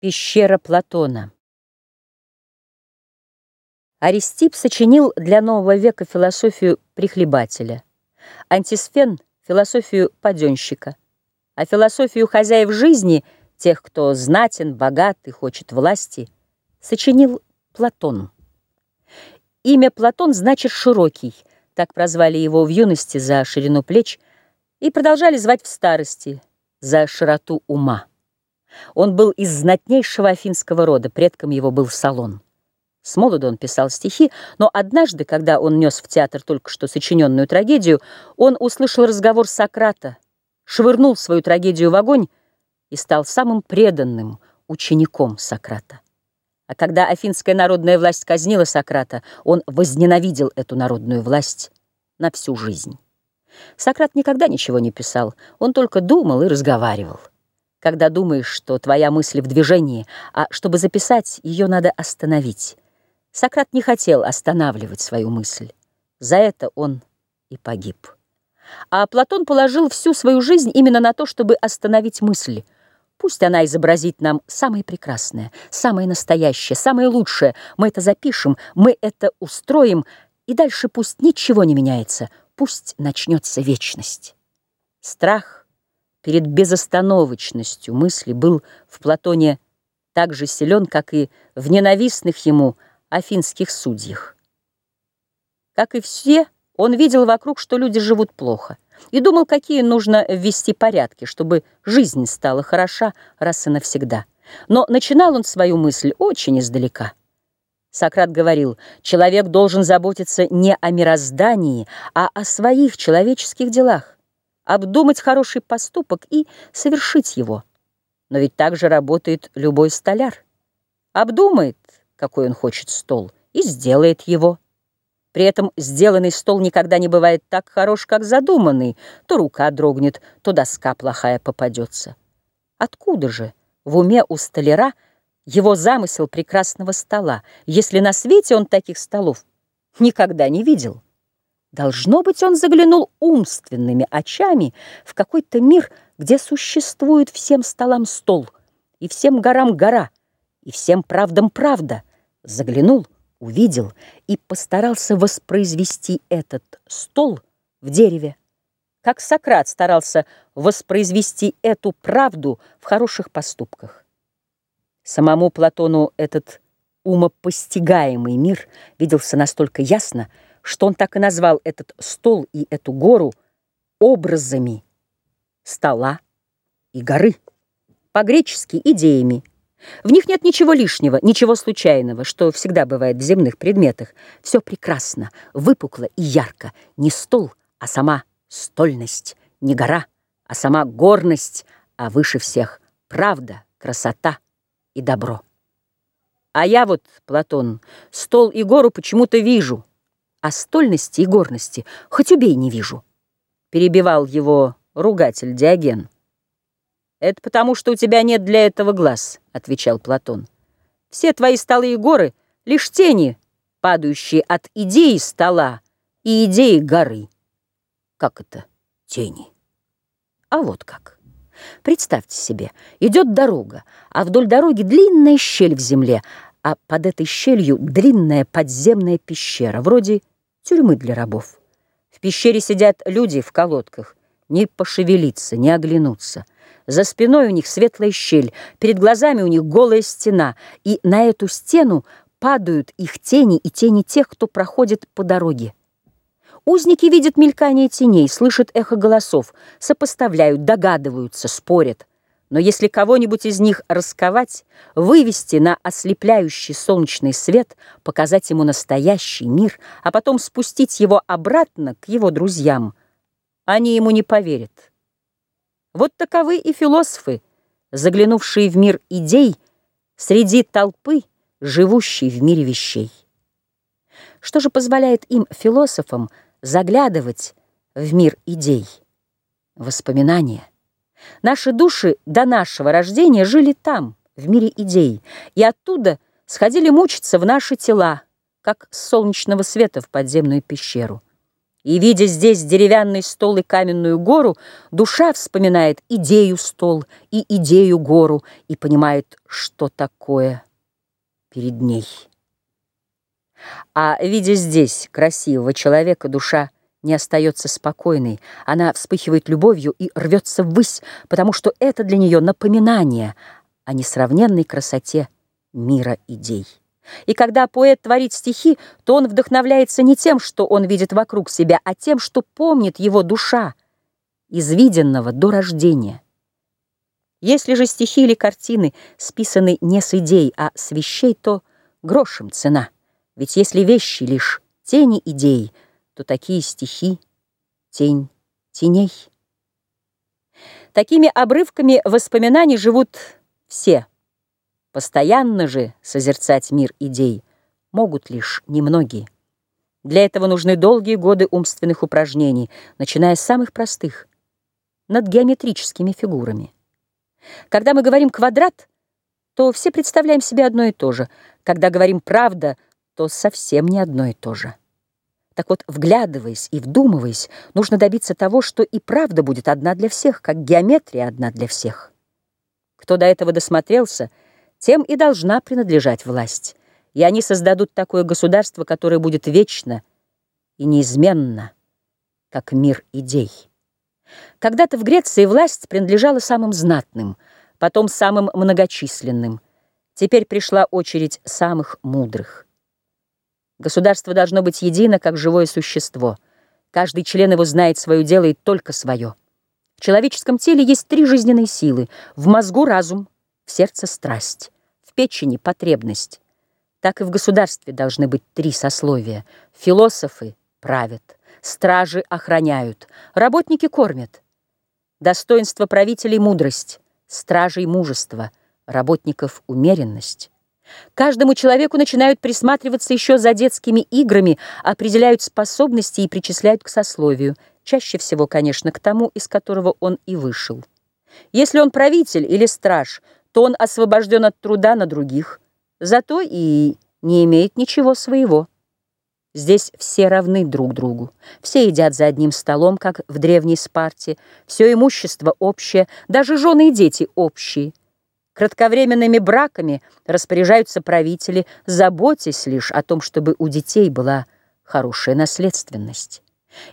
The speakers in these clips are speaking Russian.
Пещера Платона Аристип сочинил для нового века философию прихлебателя, антисфен — философию паденщика, а философию хозяев жизни, тех, кто знатен, богат и хочет власти, сочинил Платон. Имя Платон значит «широкий», так прозвали его в юности за ширину плеч и продолжали звать в старости за широту ума. Он был из знатнейшего афинского рода, предком его был Салон. С молоду он писал стихи, но однажды, когда он нес в театр только что сочиненную трагедию, он услышал разговор Сократа, швырнул свою трагедию в огонь и стал самым преданным учеником Сократа. А когда афинская народная власть казнила Сократа, он возненавидел эту народную власть на всю жизнь. Сократ никогда ничего не писал, он только думал и разговаривал когда думаешь, что твоя мысль в движении, а чтобы записать, ее надо остановить. Сократ не хотел останавливать свою мысль. За это он и погиб. А Платон положил всю свою жизнь именно на то, чтобы остановить мысль. Пусть она изобразит нам самое прекрасное, самое настоящее, самое лучшее. Мы это запишем, мы это устроим, и дальше пусть ничего не меняется, пусть начнется вечность. Страх перед безостановочностью мысли был в Платоне так же силен, как и в ненавистных ему афинских судьях. Как и все, он видел вокруг, что люди живут плохо, и думал, какие нужно ввести порядки, чтобы жизнь стала хороша раз и навсегда. Но начинал он свою мысль очень издалека. Сократ говорил, человек должен заботиться не о мироздании, а о своих человеческих делах обдумать хороший поступок и совершить его. Но ведь так же работает любой столяр. Обдумает, какой он хочет стол, и сделает его. При этом сделанный стол никогда не бывает так хорош, как задуманный. То рука дрогнет, то доска плохая попадется. Откуда же в уме у столяра его замысел прекрасного стола, если на свете он таких столов никогда не видел? Должно быть, он заглянул умственными очами в какой-то мир, где существует всем столам стол, и всем горам гора, и всем правдам правда. Заглянул, увидел и постарался воспроизвести этот стол в дереве, как Сократ старался воспроизвести эту правду в хороших поступках. Самому Платону этот умопостигаемый мир виделся настолько ясно, что он так и назвал этот стол и эту гору образами стола и горы, по-гречески идеями. В них нет ничего лишнего, ничего случайного, что всегда бывает в земных предметах. Все прекрасно, выпукло и ярко. Не стол, а сама стольность, не гора, а сама горность, а выше всех правда, красота и добро. А я вот, Платон, стол и гору почему-то вижу — а стольности и горности хоть убей не вижу. Перебивал его ругатель Диоген. «Это потому, что у тебя нет для этого глаз», — отвечал Платон. «Все твои столы и горы — лишь тени, падающие от идеи стола и идеи горы». «Как это тени?» «А вот как». Представьте себе, идет дорога, а вдоль дороги длинная щель в земле, а под этой щелью длинная подземная пещера, вроде тюрьмы для рабов. В пещере сидят люди в колодках, не пошевелиться, не оглянуться. За спиной у них светлая щель, перед глазами у них голая стена, и на эту стену падают их тени и тени тех, кто проходит по дороге. Узники видят мелькание теней, слышат эхо голосов, сопоставляют, догадываются, спорят. Но если кого-нибудь из них расковать, вывести на ослепляющий солнечный свет, показать ему настоящий мир, а потом спустить его обратно к его друзьям, они ему не поверят. Вот таковы и философы, заглянувшие в мир идей среди толпы, живущей в мире вещей. Что же позволяет им, философам, заглядывать в мир идей? Воспоминания. Наши души до нашего рождения жили там, в мире идей, и оттуда сходили мучиться в наши тела, как с солнечного света в подземную пещеру. И, видя здесь деревянный стол и каменную гору, душа вспоминает идею стол и идею гору и понимает, что такое перед ней. А видя здесь красивого человека, душа не остается спокойной. Она вспыхивает любовью и рвется ввысь, потому что это для нее напоминание о несравненной красоте мира идей. И когда поэт творит стихи, то он вдохновляется не тем, что он видит вокруг себя, а тем, что помнит его душа, из виденного до рождения. Если же стихи или картины списаны не с идей, а с вещей, то грошем цена. Ведь если вещи лишь тени идей, то такие стихи — тень теней. Такими обрывками воспоминаний живут все — Постоянно же созерцать мир идей могут лишь немногие. Для этого нужны долгие годы умственных упражнений, начиная с самых простых, над геометрическими фигурами. Когда мы говорим «квадрат», то все представляем себе одно и то же. Когда говорим «правда», то совсем не одно и то же. Так вот, вглядываясь и вдумываясь, нужно добиться того, что и правда будет одна для всех, как геометрия одна для всех. Кто до этого досмотрелся — тем и должна принадлежать власть. И они создадут такое государство, которое будет вечно и неизменно, как мир идей. Когда-то в Греции власть принадлежала самым знатным, потом самым многочисленным. Теперь пришла очередь самых мудрых. Государство должно быть едино, как живое существо. Каждый член его знает свое дело и только свое. В человеческом теле есть три жизненные силы. В мозгу — разум, в сердце страсть, в печени потребность. Так и в государстве должны быть три сословия. Философы правят, стражи охраняют, работники кормят. Достоинство правителей — мудрость, стражей — мужество, работников — умеренность. Каждому человеку начинают присматриваться еще за детскими играми, определяют способности и причисляют к сословию, чаще всего, конечно, к тому, из которого он и вышел. Если он правитель или страж — то он освобожден от труда на других, зато и не имеет ничего своего. Здесь все равны друг другу, все едят за одним столом, как в древней Спарте, все имущество общее, даже жены и дети общие. Кратковременными браками распоряжаются правители, заботясь лишь о том, чтобы у детей была хорошая наследственность.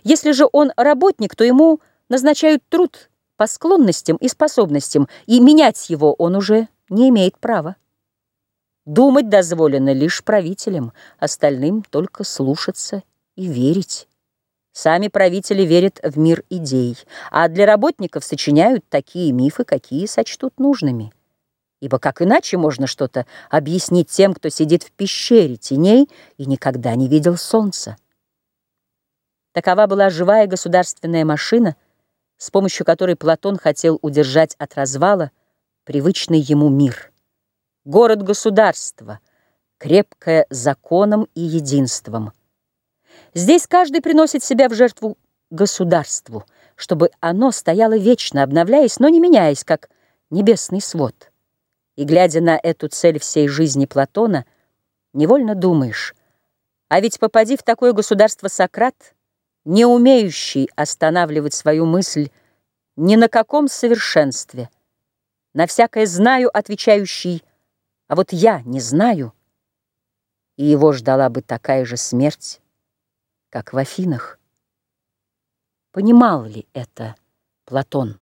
Если же он работник, то ему назначают труд по склонностям и способностям, и менять его он уже не имеет права. Думать дозволено лишь правителям, остальным только слушаться и верить. Сами правители верят в мир идей, а для работников сочиняют такие мифы, какие сочтут нужными. Ибо как иначе можно что-то объяснить тем, кто сидит в пещере теней и никогда не видел солнца? Такова была живая государственная машина — с помощью которой Платон хотел удержать от развала привычный ему мир. Город-государство, крепкое законом и единством. Здесь каждый приносит себя в жертву государству, чтобы оно стояло вечно, обновляясь, но не меняясь, как небесный свод. И, глядя на эту цель всей жизни Платона, невольно думаешь, а ведь попади в такое государство Сократ — не умеющий останавливать свою мысль ни на каком совершенстве, на всякое знаю отвечающий, а вот я не знаю, и его ждала бы такая же смерть, как в Афинах. Понимал ли это Платон?